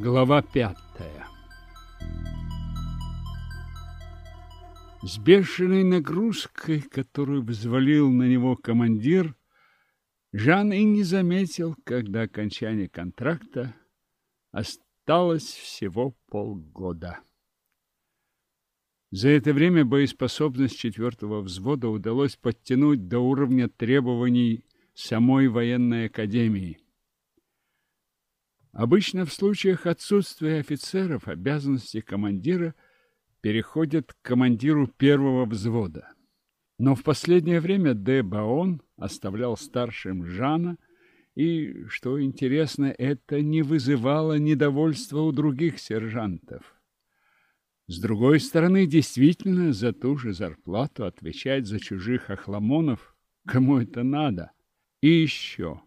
Глава пятая С бешеной нагрузкой, которую взвалил на него командир, Жан и не заметил, когда окончание контракта осталось всего полгода. За это время боеспособность четвертого взвода удалось подтянуть до уровня требований самой военной академии. Обычно в случаях отсутствия офицеров обязанности командира переходят к командиру первого взвода. Но в последнее время Де Баон оставлял старшим Жана, и, что интересно, это не вызывало недовольства у других сержантов. С другой стороны, действительно, за ту же зарплату отвечать за чужих охламонов, кому это надо. И еще.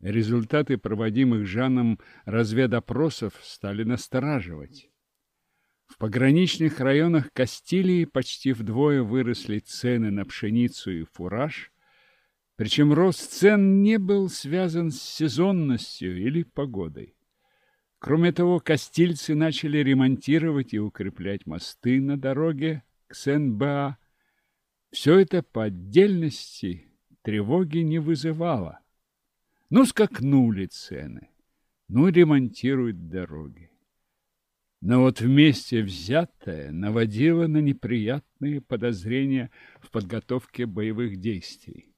Результаты проводимых Жаном разведопросов стали настораживать. В пограничных районах Кастилии почти вдвое выросли цены на пшеницу и фураж, причем рост цен не был связан с сезонностью или погодой. Кроме того, кастильцы начали ремонтировать и укреплять мосты на дороге к Сен-Баа. Все это по отдельности тревоги не вызывало. Ну, скакнули цены, ну, ремонтируют дороги. Но вот вместе взятое наводило на неприятные подозрения в подготовке боевых действий.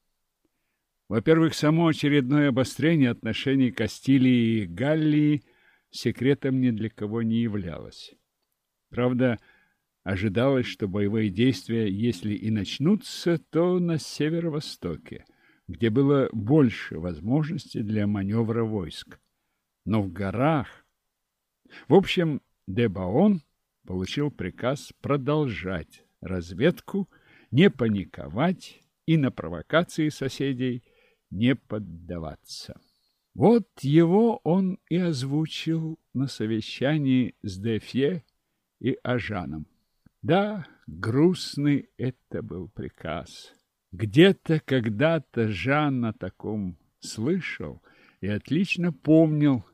Во-первых, само очередное обострение отношений Кастилии и Галлии секретом ни для кого не являлось. Правда, ожидалось, что боевые действия, если и начнутся, то на северо-востоке, где было больше возможностей для маневра войск. Но в горах... В общем, Дебаон получил приказ продолжать разведку, не паниковать и на провокации соседей не поддаваться. Вот его он и озвучил на совещании с Дефье и Ажаном. Да, грустный это был приказ. Где-то когда-то Жан о таком слышал и отлично помнил,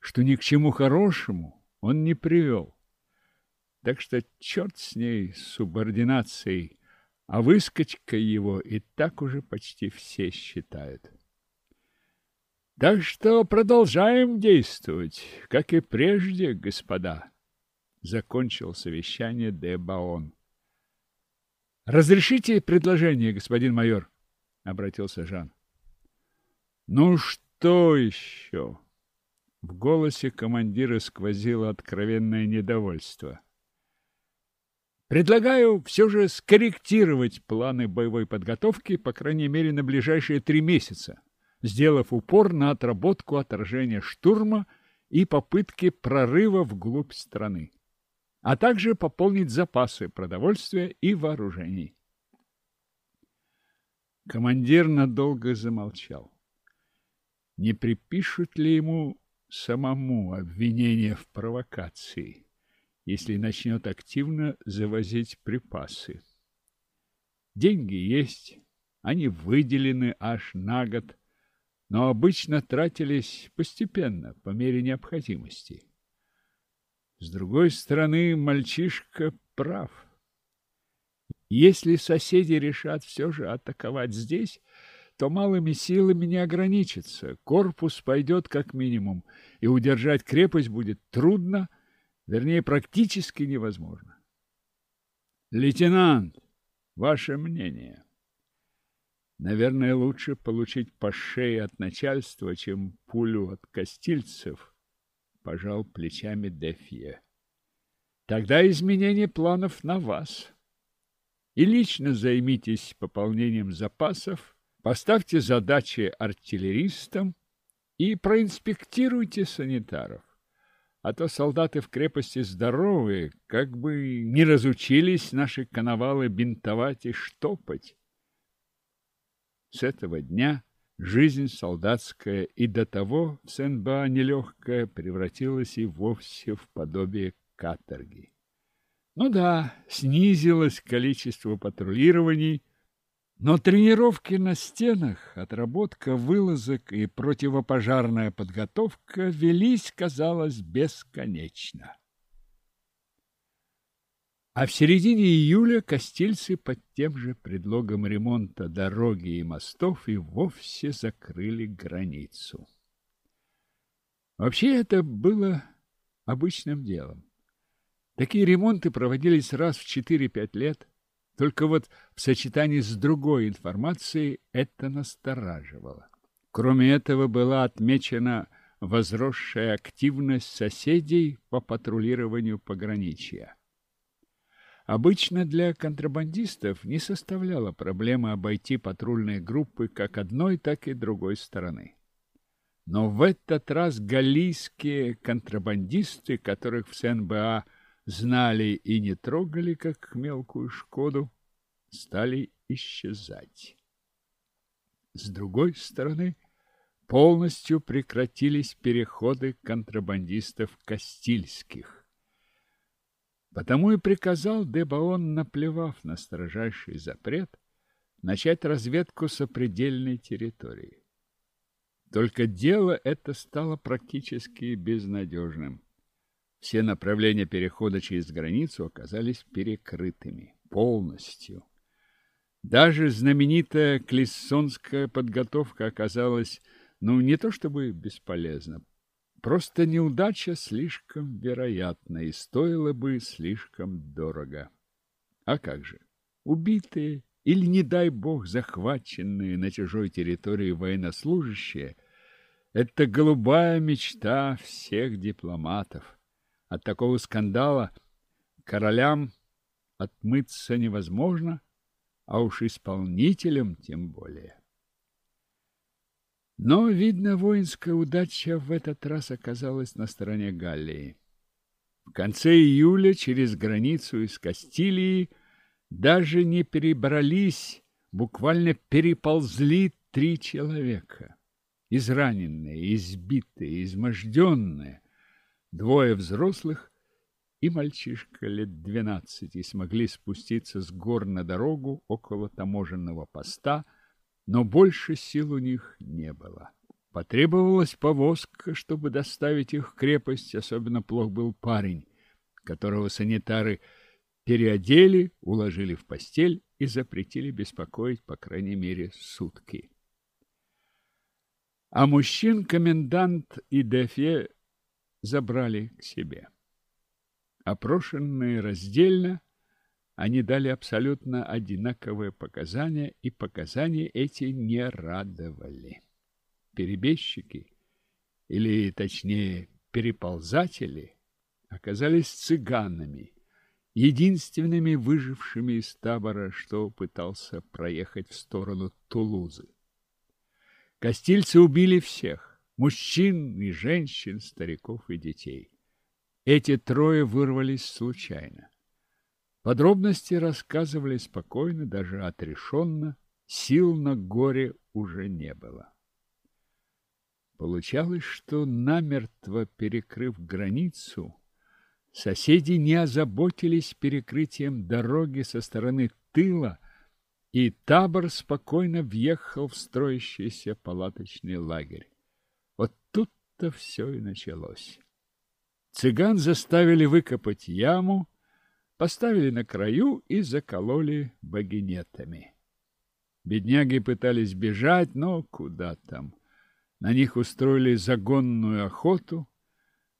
что ни к чему хорошему он не привел. Так что черт с ней, с субординацией, а выскочкой его и так уже почти все считают. Так что продолжаем действовать, как и прежде, господа. Закончил совещание де Баон. Разрешите предложение, господин майор? Обратился Жан. Ну что еще? В голосе командира сквозило откровенное недовольство. Предлагаю все же скорректировать планы боевой подготовки, по крайней мере, на ближайшие три месяца, сделав упор на отработку отражения штурма и попытки прорыва вглубь страны, а также пополнить запасы продовольствия и вооружений. Командир надолго замолчал. Не припишут ли ему самому обвинение в провокации, если начнет активно завозить припасы. Деньги есть, они выделены аж на год, но обычно тратились постепенно, по мере необходимости. С другой стороны, мальчишка прав. Если соседи решат все же атаковать здесь, то малыми силами не ограничится. Корпус пойдет как минимум, и удержать крепость будет трудно, вернее, практически невозможно. Лейтенант, ваше мнение? Наверное, лучше получить по шее от начальства, чем пулю от костильцев, пожал плечами Дефье. Тогда изменение планов на вас. И лично займитесь пополнением запасов Поставьте задачи артиллеристам и проинспектируйте санитаров. А то солдаты в крепости здоровые, как бы не разучились наши коновалы бинтовать и штопать. С этого дня жизнь солдатская и до того в Сен-Ба нелегкая превратилась и вовсе в подобие каторги. Ну да, снизилось количество патрулирований, Но тренировки на стенах, отработка вылазок и противопожарная подготовка велись, казалось, бесконечно. А в середине июля костильцы под тем же предлогом ремонта дороги и мостов и вовсе закрыли границу. Вообще это было обычным делом. Такие ремонты проводились раз в 4-5 лет, только вот в сочетании с другой информацией это настораживало. Кроме этого была отмечена возросшая активность соседей по патрулированию пограничья. Обычно для контрабандистов не составляло проблемы обойти патрульные группы как одной, так и другой стороны. Но в этот раз галлийские контрабандисты, которых в СНБА знали и не трогали, как мелкую Шкоду, стали исчезать. С другой стороны, полностью прекратились переходы контрабандистов Кастильских. Потому и приказал Дебаон, наплевав на строжайший запрет, начать разведку сопредельной территории. Только дело это стало практически безнадежным. Все направления перехода через границу оказались перекрытыми полностью. Даже знаменитая клессонская подготовка оказалась, ну, не то чтобы бесполезна, просто неудача слишком вероятна и стоила бы слишком дорого. А как же? Убитые или, не дай бог, захваченные на чужой территории военнослужащие – это голубая мечта всех дипломатов. От такого скандала королям отмыться невозможно, а уж исполнителям тем более. Но, видно, воинская удача в этот раз оказалась на стороне Галлии. В конце июля через границу из Кастилии даже не перебрались, буквально переползли три человека. Израненные, избитые, изможденные, двое взрослых и мальчишка лет двенадцати смогли спуститься с гор на дорогу около таможенного поста, но больше сил у них не было. Потребовалась повозка, чтобы доставить их в крепость, особенно плох был парень, которого санитары переодели, уложили в постель и запретили беспокоить, по крайней мере, сутки. А мужчин комендант и Дефе забрали к себе. Опрошенные раздельно, они дали абсолютно одинаковые показания, и показания эти не радовали. Перебежчики, или точнее переползатели, оказались цыганами, единственными выжившими из табора, что пытался проехать в сторону Тулузы. Костильцы убили всех – мужчин и женщин, стариков и детей. Эти трое вырвались случайно. Подробности рассказывали спокойно, даже отрешенно, сил на горе уже не было. Получалось, что намертво перекрыв границу, соседи не озаботились перекрытием дороги со стороны тыла, и табор спокойно въехал в строящийся палаточный лагерь. Вот тут-то все и началось. Цыган заставили выкопать яму, поставили на краю и закололи багинетами. Бедняги пытались бежать, но куда там. На них устроили загонную охоту.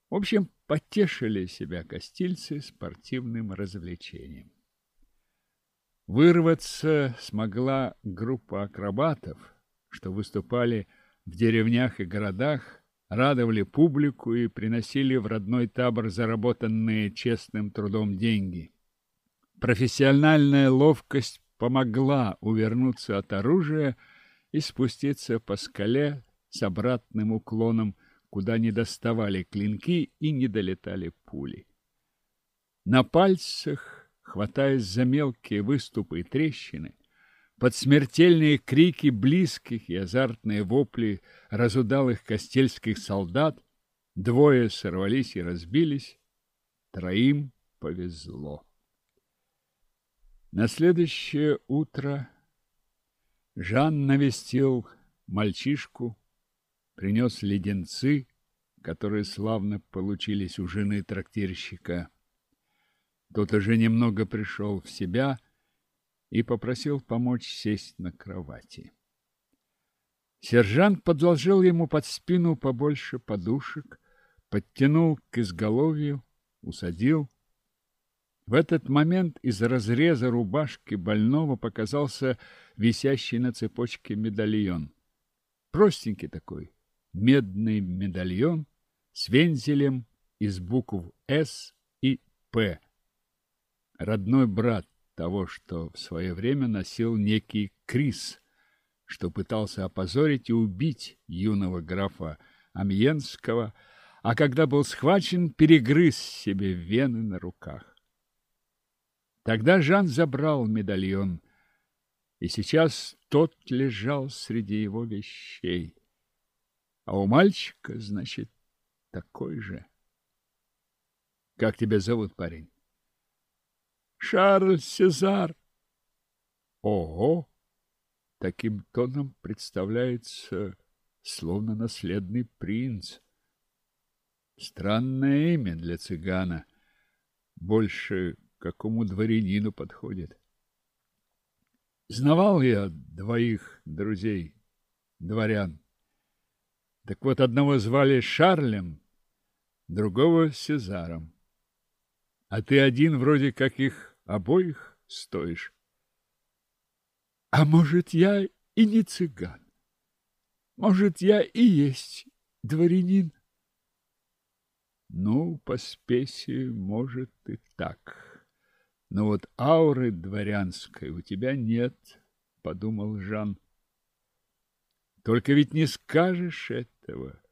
В общем, потешили себя костильцы спортивным развлечением. Вырваться смогла группа акробатов, что выступали в деревнях и городах, радовали публику и приносили в родной табор заработанные честным трудом деньги. Профессиональная ловкость помогла увернуться от оружия и спуститься по скале с обратным уклоном, куда не доставали клинки и не долетали пули. На пальцах, хватаясь за мелкие выступы и трещины, под смертельные крики близких и азартные вопли разудалых костельских солдат двое сорвались и разбились, троим повезло. На следующее утро Жан навестил мальчишку, принес леденцы, которые славно получились у жены трактирщика. Тот уже немного пришел в себя и попросил помочь сесть на кровати. Сержант подложил ему под спину побольше подушек, подтянул к изголовью, усадил. В этот момент из разреза рубашки больного показался висящий на цепочке медальон. Простенький такой, медный медальон с вензелем из букв «С» и «П». Родной брат того, что в свое время носил некий Крис, что пытался опозорить и убить юного графа Амьенского, а когда был схвачен, перегрыз себе вены на руках. Тогда Жан забрал медальон, и сейчас тот лежал среди его вещей. А у мальчика, значит, такой же. Как тебя зовут, парень? Шарль Сезар. Ого! Таким тоном представляется словно наследный принц. Странное имя для цыгана. Больше какому дворянину подходит. Знавал я двоих друзей, дворян. Так вот, одного звали Шарлем, другого Сезаром. А ты один вроде как их обоих стоишь. А может, я и не цыган? Может, я и есть дворянин? Ну, по спеси, может, и так. Но вот ауры дворянской у тебя нет, — подумал Жан. Только ведь не скажешь этого,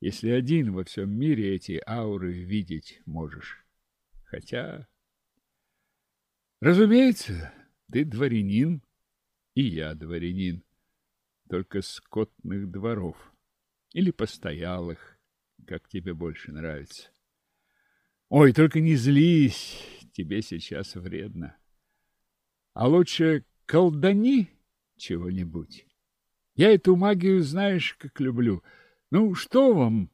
если один во всем мире эти ауры видеть можешь. Хотя... Разумеется, ты дворянин, и я дворянин, только скотных дворов или постоялых, как тебе больше нравится. Ой, только не злись, тебе сейчас вредно. А лучше колдани чего-нибудь. Я эту магию, знаешь, как люблю. Ну, что вам,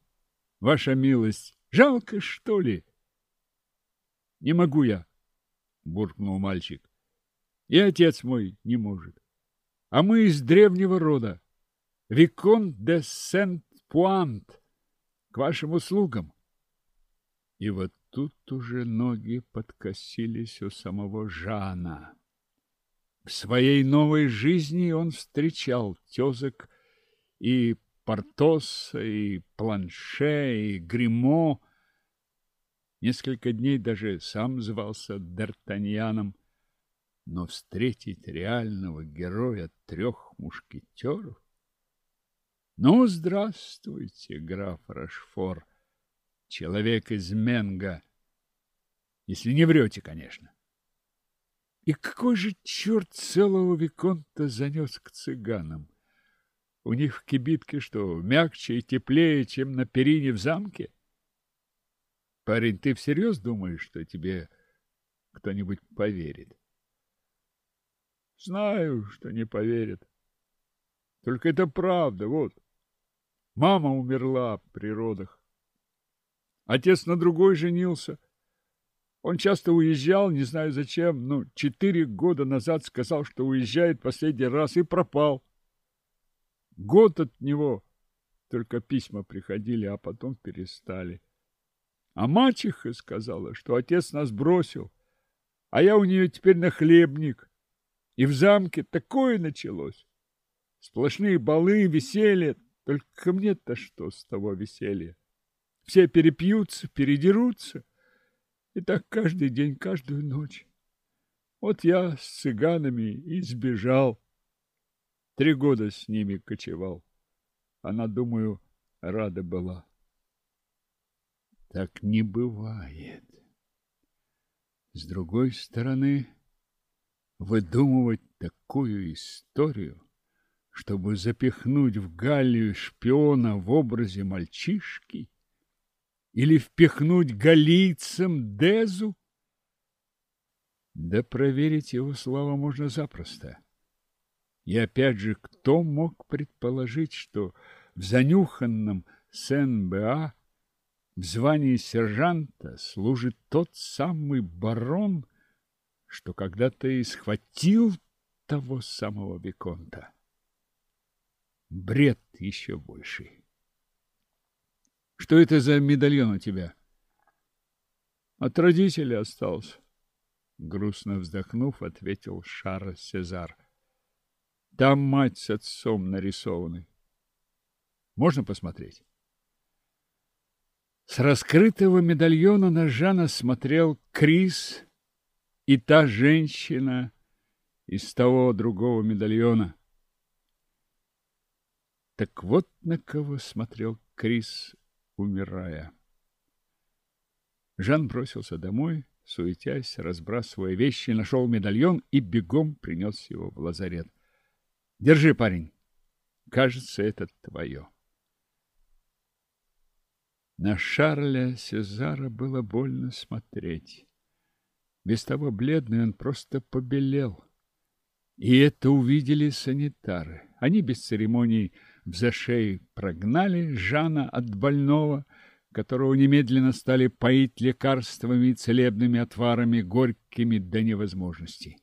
ваша милость, жалко, что ли? Не могу я, буркнул мальчик. И отец мой не может. А мы из древнего рода. Викон де Сент-Пуант. К вашим услугам. И вот тут уже ноги подкосились у самого Жана. В своей новой жизни он встречал тезок и Портоса, и Планше, и Гримо. Несколько дней даже сам звался Д'Артаньяном. Но встретить реального героя трех мушкетеров? Ну, здравствуйте, граф Рашфор, человек из Менга, если не врете, конечно. И какой же черт целого Виконта занес к цыганам? У них в кибитке что, мягче и теплее, чем на перине в замке? Парень, ты всерьез думаешь, что тебе кто-нибудь поверит? Знаю, что не поверит. Только это правда, вот. Мама умерла при родах. Отец на другой женился. Он часто уезжал, не знаю зачем, но четыре года назад сказал, что уезжает последний раз и пропал. Год от него только письма приходили, а потом перестали. А мачеха сказала, что отец нас бросил, а я у нее теперь нахлебник. И в замке такое началось. Сплошные балы, веселье. Только мне-то что с того веселья? Все перепьются, передерутся. И так каждый день, каждую ночь. Вот я с цыганами и сбежал. Три года с ними кочевал. Она, думаю, рада была. Так не бывает. С другой стороны, выдумывать такую историю, чтобы запихнуть в Галлию шпиона в образе мальчишки — или впихнуть галийцам Дезу? Да проверить его слова можно запросто. И опять же, кто мог предположить, что в занюханном Сен-Беа в звании сержанта служит тот самый барон, что когда-то и схватил того самого Виконта. Бред еще больший. Что это за медальон у тебя? От родителей остался. Грустно вздохнув, ответил Шар Сезар. Там мать с отцом нарисованы. Можно посмотреть? С раскрытого медальона на Жана смотрел Крис и та женщина из того другого медальона. Так вот на кого смотрел Крис, умирая. Жан бросился домой, суетясь, разбрасывая вещи, нашел медальон и бегом принес его в лазарет. Держи, парень. Кажется, это твое. На Шарля Сезара было больно смотреть. Без того бледный он просто побелел. И это увидели санитары. Они без церемоний в зашей прогнали Жана от больного, которого немедленно стали поить лекарствами и целебными отварами, горькими до невозможности.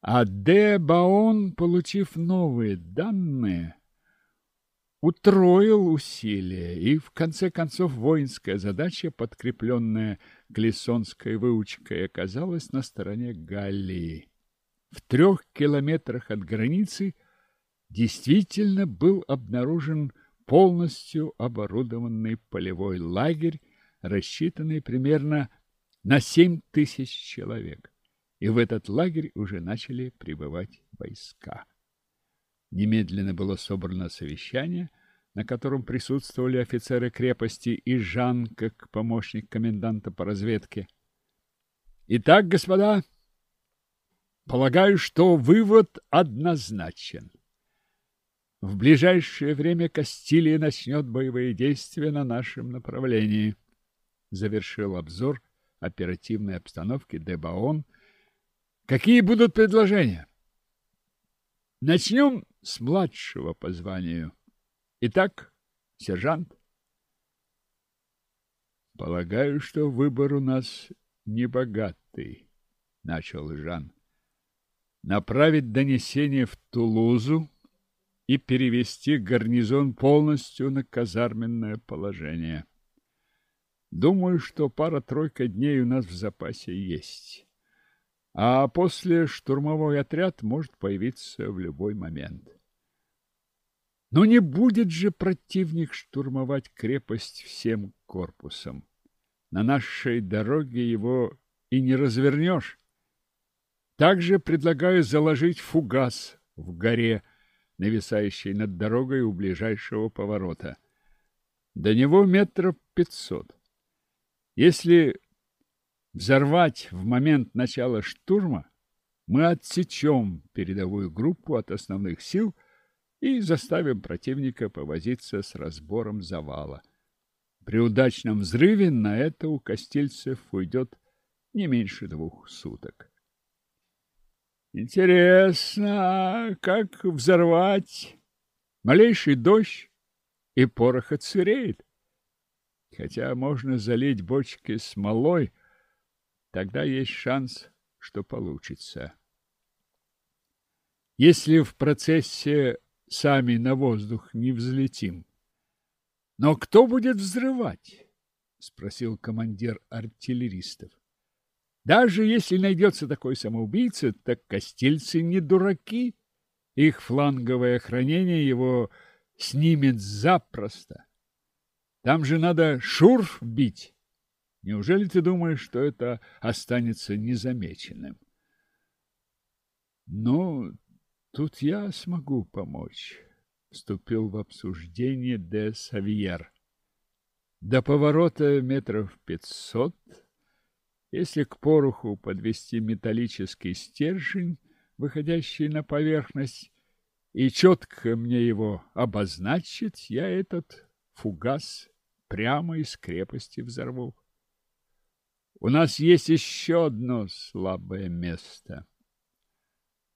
А Де Баон, получив новые данные, утроил усилия, и в конце концов воинская задача, подкрепленная глиссонской выучкой, оказалась на стороне Галлии. В трех километрах от границы действительно был обнаружен полностью оборудованный полевой лагерь, рассчитанный примерно на семь тысяч человек. И в этот лагерь уже начали прибывать войска. Немедленно было собрано совещание, на котором присутствовали офицеры крепости и Жан, как помощник коменданта по разведке. Итак, господа, полагаю, что вывод однозначен. В ближайшее время Кастилия начнет боевые действия на нашем направлении. Завершил обзор оперативной обстановки Дебаон. Какие будут предложения? Начнем с младшего по званию. Итак, сержант. Полагаю, что выбор у нас небогатый, начал Жан. Направить донесение в Тулузу и перевести гарнизон полностью на казарменное положение. Думаю, что пара-тройка дней у нас в запасе есть. А после штурмовой отряд может появиться в любой момент. Но не будет же противник штурмовать крепость всем корпусом. На нашей дороге его и не развернешь. Также предлагаю заложить фугас в горе, нависающей над дорогой у ближайшего поворота. До него метров пятьсот. Если взорвать в момент начала штурма, мы отсечем передовую группу от основных сил и заставим противника повозиться с разбором завала. При удачном взрыве на это у костильцев уйдет не меньше двух суток. Интересно, как взорвать? Малейший дождь, и порох отсыреет. Хотя можно залить бочки смолой, тогда есть шанс, что получится. Если в процессе сами на воздух не взлетим. Но кто будет взрывать? спросил командир артиллеристов. Даже если найдется такой самоубийца, так костильцы не дураки. Их фланговое охранение его снимет запросто. Там же надо шурф бить. Неужели ты думаешь, что это останется незамеченным? Ну, тут я смогу помочь, вступил в обсуждение де Савьер. До поворота метров пятьсот если к пороху подвести металлический стержень, выходящий на поверхность, и четко мне его обозначить, я этот фугас прямо из крепости взорву. У нас есть еще одно слабое место.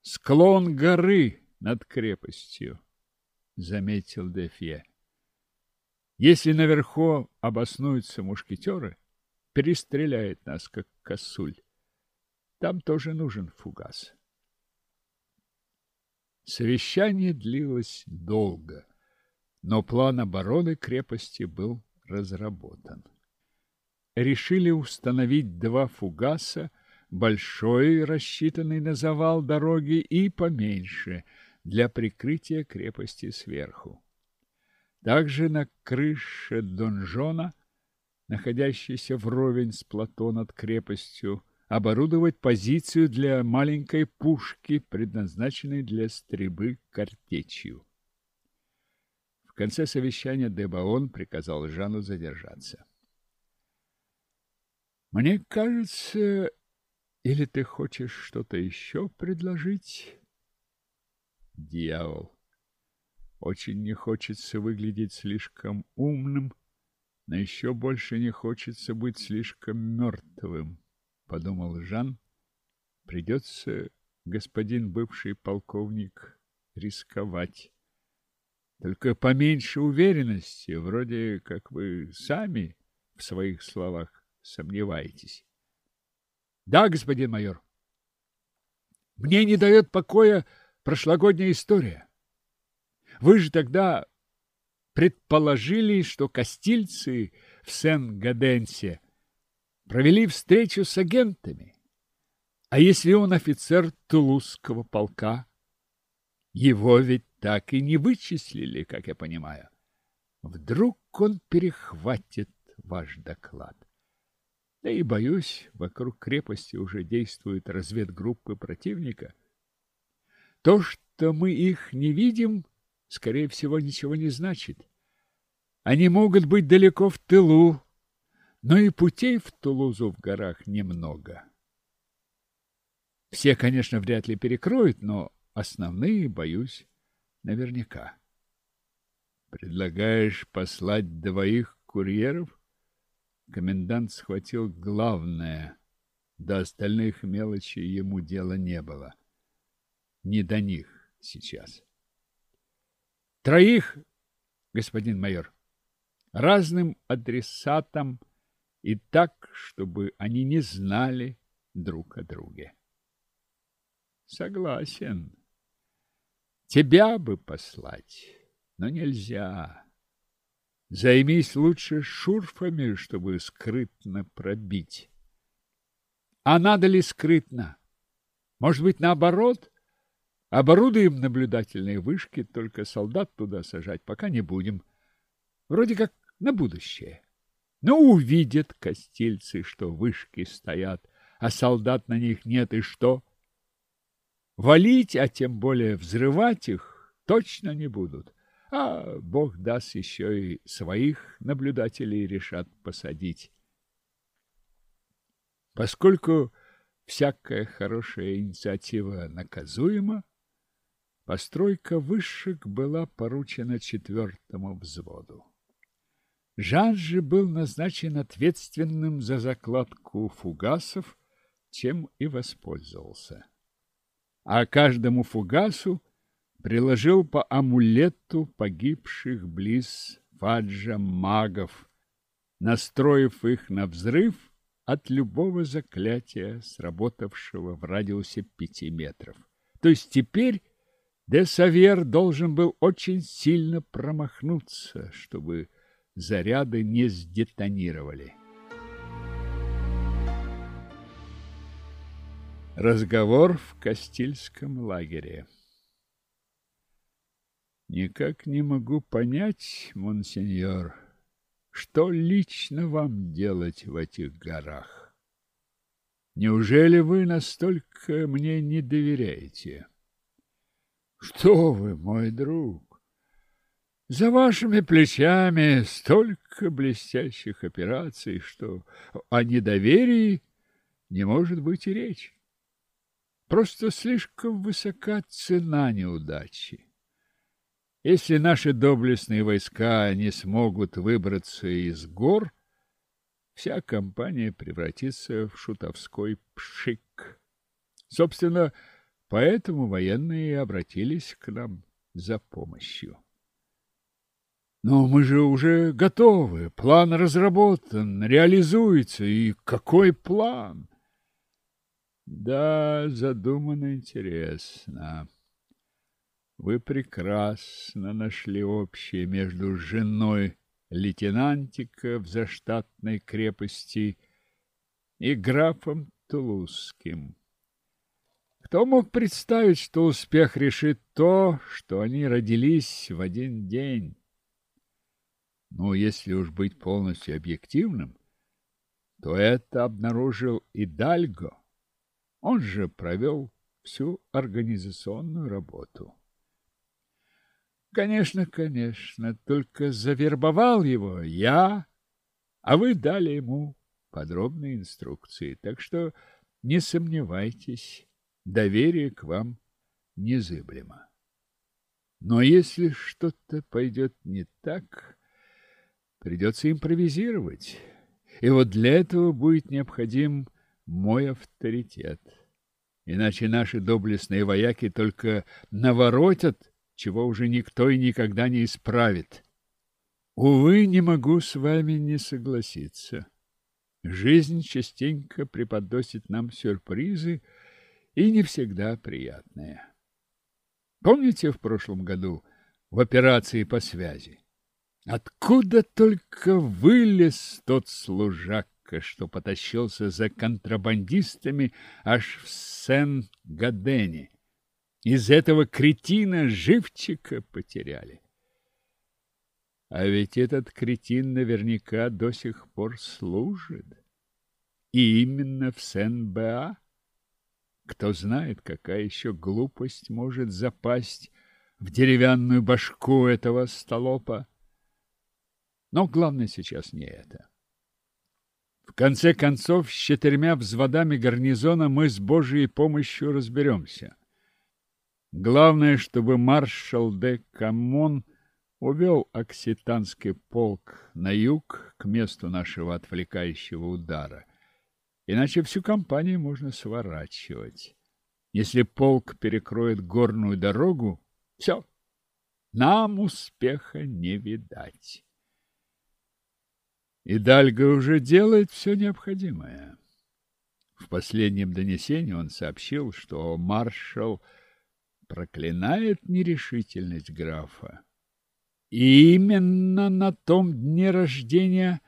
Склон горы над крепостью, заметил Дефье. Если наверху обоснуются мушкетеры, перестреляет нас, как косуль. Там тоже нужен фугас. Совещание длилось долго, но план обороны крепости был разработан. Решили установить два фугаса, большой, рассчитанный на завал дороги, и поменьше, для прикрытия крепости сверху. Также на крыше донжона, находящейся вровень с плато над крепостью, оборудовать позицию для маленькой пушки, предназначенной для стрельбы картечью. В конце совещания Дебаон приказал Жану задержаться. «Мне кажется, или ты хочешь что-то еще предложить?» «Дьявол!» Очень не хочется выглядеть слишком умным, но еще больше не хочется быть слишком мертвым, — подумал Жан. Придется, господин бывший полковник, рисковать. Только поменьше уверенности, вроде как вы сами в своих словах сомневаетесь. Да, господин майор. Мне не дает покоя прошлогодняя история. Вы же тогда предположили, что кастильцы в Сен-Гаденсе провели встречу с агентами. А если он офицер Тулузского полка? Его ведь так и не вычислили, как я понимаю. Вдруг он перехватит ваш доклад. Да и, боюсь, вокруг крепости уже действуют разведгруппы противника. То, что мы их не видим, скорее всего, ничего не значит. Они могут быть далеко в тылу, но и путей в Тулузу в горах немного. Все, конечно, вряд ли перекроют, но основные, боюсь, наверняка. Предлагаешь послать двоих курьеров? Комендант схватил главное. До остальных мелочей ему дела не было. Не до них сейчас. Троих, господин майор, разным адресатам и так, чтобы они не знали друг о друге. Согласен. Тебя бы послать, но нельзя. Займись лучше шурфами, чтобы скрытно пробить. А надо ли скрытно? Может быть, наоборот? Оборудуем наблюдательные вышки, только солдат туда сажать пока не будем. Вроде как на будущее. Но увидят костильцы, что вышки стоят, а солдат на них нет, и что? Валить, а тем более взрывать их, точно не будут. А Бог даст еще и своих наблюдателей решат посадить. Поскольку всякая хорошая инициатива наказуема, Постройка вышек была поручена четвертому взводу. Жан же был назначен ответственным за закладку фугасов, чем и воспользовался. А каждому фугасу приложил по амулету погибших близ Фаджа магов, настроив их на взрыв от любого заклятия, сработавшего в радиусе пяти метров. То есть теперь Де Савьер должен был очень сильно промахнуться, чтобы заряды не сдетонировали. Разговор в Кастильском лагере Никак не могу понять, монсеньор, что лично вам делать в этих горах? Неужели вы настолько мне не доверяете? Что вы, мой друг? За вашими плечами столько блестящих операций, что о недоверии не может быть и речи. Просто слишком высока цена неудачи. Если наши доблестные войска не смогут выбраться из гор, вся компания превратится в шутовской пшик. Собственно, Поэтому военные обратились к нам за помощью. Но мы же уже готовы, план разработан, реализуется. И какой план? Да, задумано интересно. Вы прекрасно нашли общее между женой лейтенантика в заштатной крепости и графом Тулузским. Кто мог представить, что успех решит то, что они родились в один день? Ну, если уж быть полностью объективным, то это обнаружил и Дальго. Он же провел всю организационную работу. Конечно, конечно, только завербовал его я, а вы дали ему подробные инструкции. Так что не сомневайтесь, доверие к вам незыблемо. Но если что-то пойдет не так, придется импровизировать. И вот для этого будет необходим мой авторитет. Иначе наши доблестные вояки только наворотят чего уже никто и никогда не исправит. Увы, не могу с вами не согласиться. Жизнь частенько преподносит нам сюрпризы, и не всегда приятные. Помните в прошлом году в операции по связи? Откуда только вылез тот служака, что потащился за контрабандистами аж в Сен-Гадене? Из этого кретина живчика потеряли. А ведь этот кретин наверняка до сих пор служит. И именно в Сен-Беа. Кто знает, какая еще глупость может запасть в деревянную башку этого остолопа. Но главное сейчас не это. В конце концов, с четырьмя взводами гарнизона мы с Божьей помощью разберемся. Главное, чтобы маршал де Камон увел окситанский полк на юг к месту нашего отвлекающего удара. Иначе всю компанию можно сворачивать. Если полк перекроет горную дорогу, все, нам успеха не видать. И Дальга уже делает все необходимое. В последнем донесении он сообщил, что маршал проклинает нерешительность графа. И именно на том дне рождения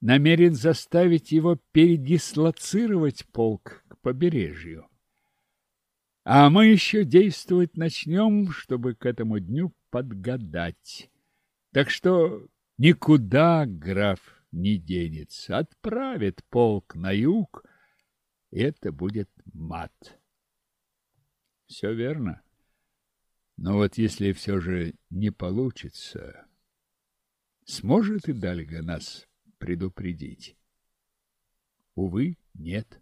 намерен заставить его передислоцировать полк к побережью. А мы еще действовать начнем, чтобы к этому дню подгадать. Так что никуда граф не денется, отправит полк на юг, и это будет мат. Все верно. Но вот если все же не получится, сможет и Дальга нас предупредить? Увы, нет.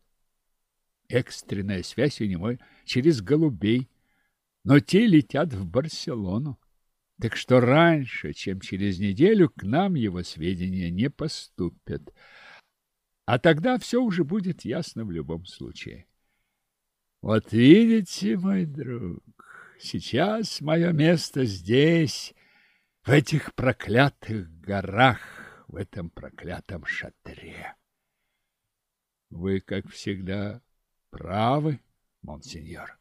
Экстренная связь у него через голубей, но те летят в Барселону. Так что раньше, чем через неделю, к нам его сведения не поступят. А тогда все уже будет ясно в любом случае. Вот видите, мой друг, Сейчас мое место здесь, в этих проклятых горах, в этом проклятом шатре. Вы, как всегда, правы, монсеньор.